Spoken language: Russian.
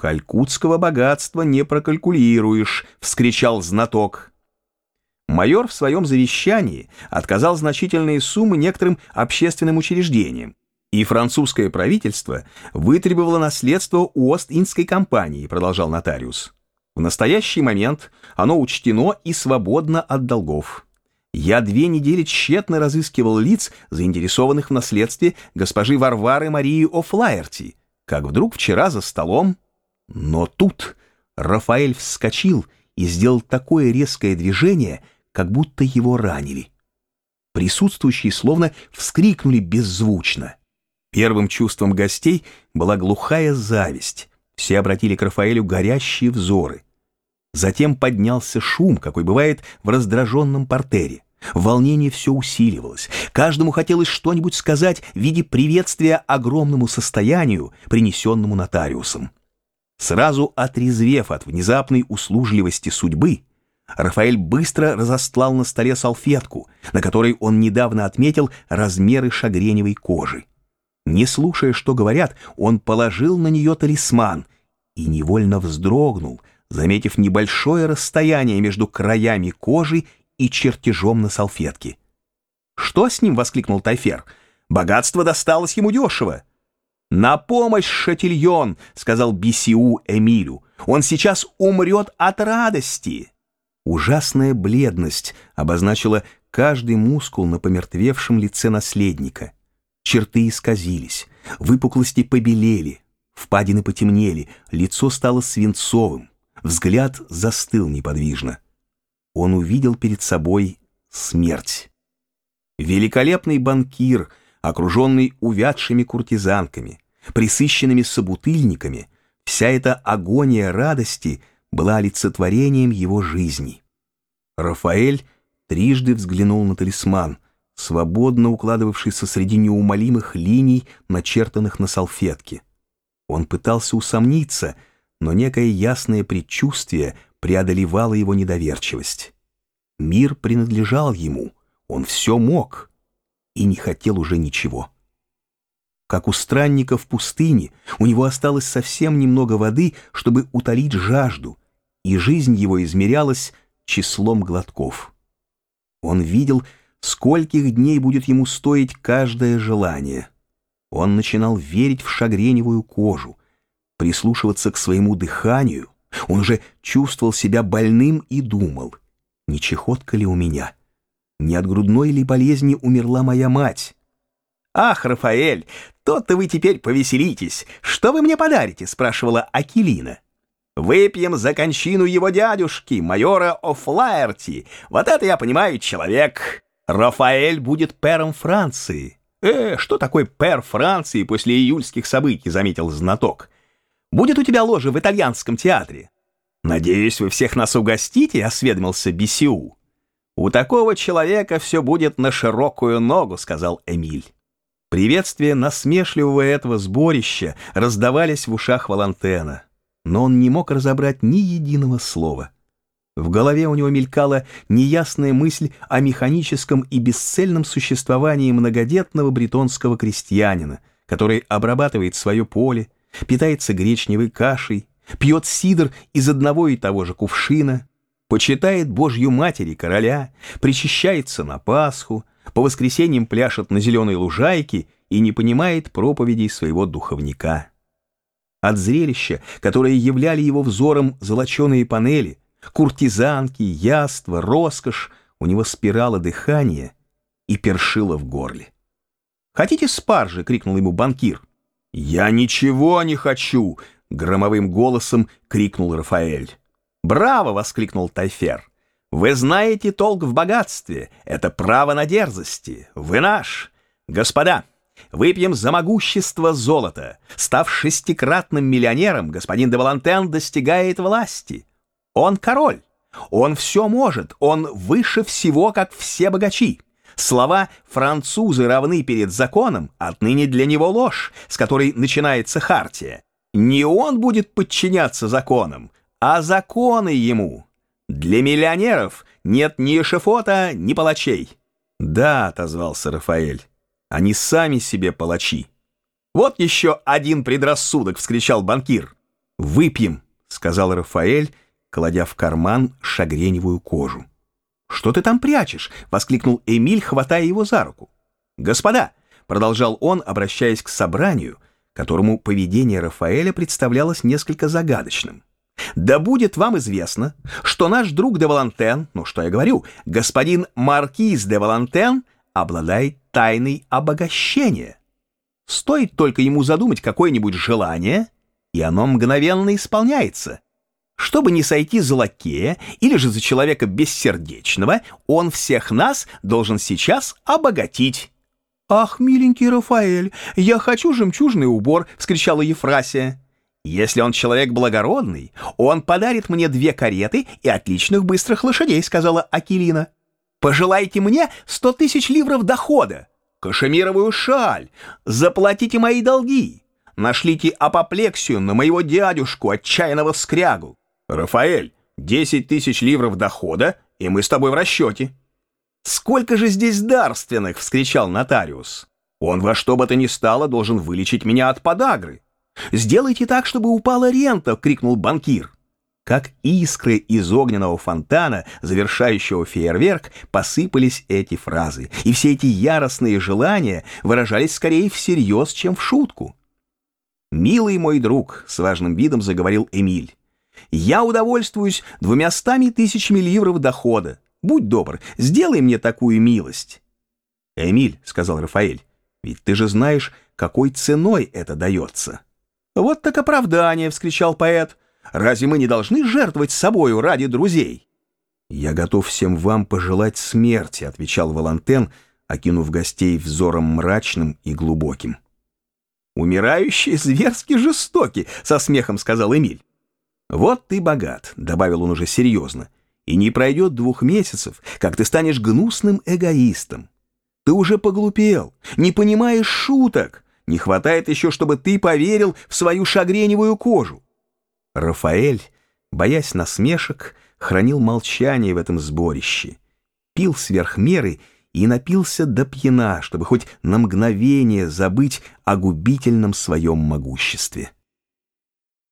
«Калькутского богатства не прокалькулируешь», — вскричал знаток. Майор в своем завещании отказал значительные суммы некоторым общественным учреждениям, и французское правительство вытребовало наследство у Ост-Индской компании, продолжал нотариус. В настоящий момент оно учтено и свободно от долгов. Я две недели тщетно разыскивал лиц, заинтересованных в наследстве госпожи Варвары Марии О'Флаерти, как вдруг вчера за столом... Но тут Рафаэль вскочил и сделал такое резкое движение, как будто его ранили. Присутствующие словно вскрикнули беззвучно. Первым чувством гостей была глухая зависть. Все обратили к Рафаэлю горящие взоры. Затем поднялся шум, какой бывает в раздраженном портере. Волнение все усиливалось. Каждому хотелось что-нибудь сказать в виде приветствия огромному состоянию, принесенному нотариусом. Сразу отрезвев от внезапной услужливости судьбы, Рафаэль быстро разостлал на столе салфетку, на которой он недавно отметил размеры шагреневой кожи. Не слушая, что говорят, он положил на нее талисман и невольно вздрогнул, заметив небольшое расстояние между краями кожи и чертежом на салфетке. «Что с ним?» — воскликнул Тайфер. «Богатство досталось ему дешево». «На помощь, Шатильон!» — сказал Бисиу Эмилю. «Он сейчас умрет от радости!» Ужасная бледность обозначила каждый мускул на помертвевшем лице наследника — Черты исказились, выпуклости побелели, впадины потемнели, лицо стало свинцовым, взгляд застыл неподвижно. Он увидел перед собой смерть. Великолепный банкир, окруженный увядшими куртизанками, присыщенными собутыльниками, вся эта агония радости была олицетворением его жизни. Рафаэль трижды взглянул на талисман — свободно укладывавшийся среди неумолимых линий, начертанных на салфетке. Он пытался усомниться, но некое ясное предчувствие преодолевало его недоверчивость. Мир принадлежал ему, он все мог и не хотел уже ничего. Как у странника в пустыне, у него осталось совсем немного воды, чтобы утолить жажду, и жизнь его измерялась числом глотков. Он видел, скольких дней будет ему стоить каждое желание. Он начинал верить в шагреневую кожу, прислушиваться к своему дыханию. Он уже чувствовал себя больным и думал, не чехотка ли у меня? Не от грудной ли болезни умерла моя мать? «Ах, Рафаэль, тот-то вы теперь повеселитесь. Что вы мне подарите?» — спрашивала Акелина. «Выпьем за кончину его дядюшки, майора О'Флаерти. Вот это я понимаю человек. Рафаэль будет пером Франции. Э, что такое пер Франции после июльских событий, заметил знаток. Будет у тебя ложа в итальянском театре. Надеюсь, вы всех нас угостите, осведомился Бисиу. У такого человека все будет на широкую ногу, сказал Эмиль. Приветствия насмешливого этого сборища раздавались в ушах Валантена, но он не мог разобрать ни единого слова. В голове у него мелькала неясная мысль о механическом и бесцельном существовании многодетного бретонского крестьянина, который обрабатывает свое поле, питается гречневой кашей, пьет сидр из одного и того же кувшина, почитает Божью Матери короля, причащается на Пасху, по воскресеньям пляшет на зеленой лужайке и не понимает проповедей своего духовника. От зрелища, которое являли его взором золоченые панели, Куртизанки, яства, роскошь, у него спирала дыхание и першило в горле. «Хотите спаржи?» — крикнул ему банкир. «Я ничего не хочу!» — громовым голосом крикнул Рафаэль. «Браво!» — воскликнул Тайфер. «Вы знаете толк в богатстве. Это право на дерзости. Вы наш. Господа, выпьем за могущество золота. Став шестикратным миллионером, господин де Валантен достигает власти. Он король. Он все может. Он выше всего, как все богачи. Слова «французы равны перед законом» отныне для него ложь, с которой начинается хартия. Не он будет подчиняться законам, а законы ему. Для миллионеров нет ни эшефота, ни палачей. «Да», — отозвался Рафаэль, — «они сами себе палачи». «Вот еще один предрассудок!» — вскричал банкир. «Выпьем», — сказал Рафаэль, кладя в карман шагреневую кожу. «Что ты там прячешь?» — воскликнул Эмиль, хватая его за руку. «Господа!» — продолжал он, обращаясь к собранию, которому поведение Рафаэля представлялось несколько загадочным. «Да будет вам известно, что наш друг де Валантен, ну что я говорю, господин Маркиз де Валантен обладает тайной обогащения. Стоит только ему задумать какое-нибудь желание, и оно мгновенно исполняется. Чтобы не сойти за лакея или же за человека бессердечного, он всех нас должен сейчас обогатить. «Ах, миленький Рафаэль, я хочу жемчужный убор!» — вскричала Ефрасия. «Если он человек благородный, он подарит мне две кареты и отличных быстрых лошадей», — сказала Акилина. «Пожелайте мне сто тысяч ливров дохода, кашемировую шаль, заплатите мои долги, нашлите апоплексию на моего дядюшку, отчаянного скрягу. «Рафаэль, десять тысяч ливров дохода, и мы с тобой в расчете». «Сколько же здесь дарственных!» — вскричал нотариус. «Он во что бы то ни стало должен вылечить меня от подагры». «Сделайте так, чтобы упала рента!» — крикнул банкир. Как искры из огненного фонтана, завершающего фейерверк, посыпались эти фразы, и все эти яростные желания выражались скорее всерьез, чем в шутку. «Милый мой друг», — с важным видом заговорил Эмиль, я удовольствуюсь двумястами тысячами ливров дохода. Будь добр, сделай мне такую милость». «Эмиль», — сказал Рафаэль, — «ведь ты же знаешь, какой ценой это дается». «Вот так оправдание!» — вскричал поэт. «Разве мы не должны жертвовать собою ради друзей?» «Я готов всем вам пожелать смерти», — отвечал Валантен, окинув гостей взором мрачным и глубоким. «Умирающие зверски жестоки», — со смехом сказал Эмиль. «Вот ты богат», — добавил он уже серьезно, «и не пройдет двух месяцев, как ты станешь гнусным эгоистом. Ты уже поглупел, не понимаешь шуток, не хватает еще, чтобы ты поверил в свою шагреневую кожу». Рафаэль, боясь насмешек, хранил молчание в этом сборище, пил сверх меры и напился до пьяна, чтобы хоть на мгновение забыть о губительном своем могуществе.